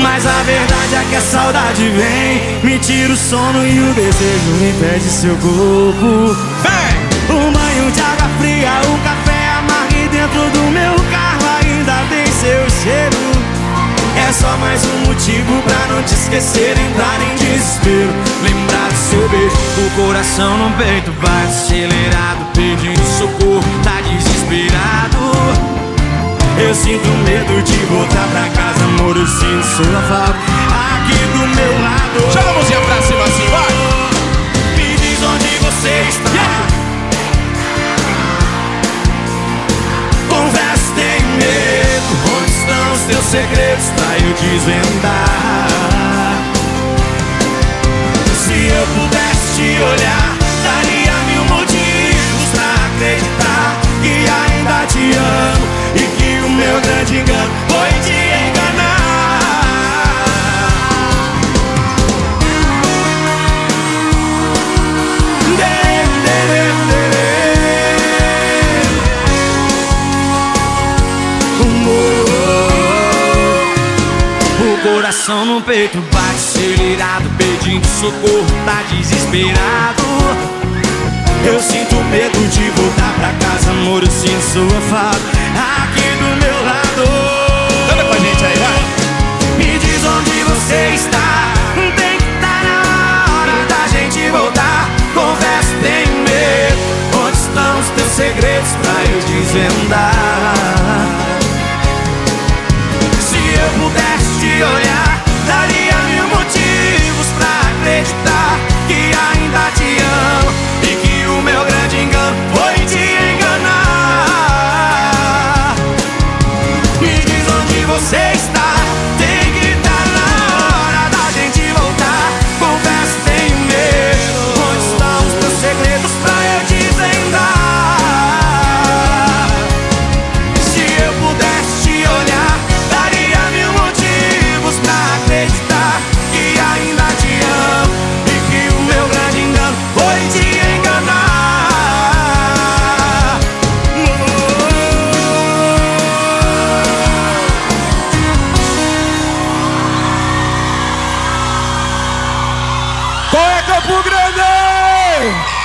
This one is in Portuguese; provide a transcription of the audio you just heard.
Mas a verdade é que a saudade vem. Me tira o sono e o desejo me impede seu corpo. Vem! Um banho de água fria, um café amargo e dentro do meu carro ainda tem seu cheiro. É só mais um motivo pra não te esquecer, entrar em desespero Lembrar do seu beijo, o coração no peito bate acelerado Pedindo socorro, segredos pra eu desvendar? Se eu pudesse te olhar, coração no peito bate acelerado, pedindo socorro, tá desesperado. Eu sinto medo de voltar pra casa, amor, eu sinto sua falta aqui pro Grande!